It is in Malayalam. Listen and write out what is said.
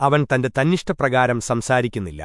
അവൻ തന്റെ തന്നിഷ്ടപ്രകാരം സംസാരിക്കുന്നില്ല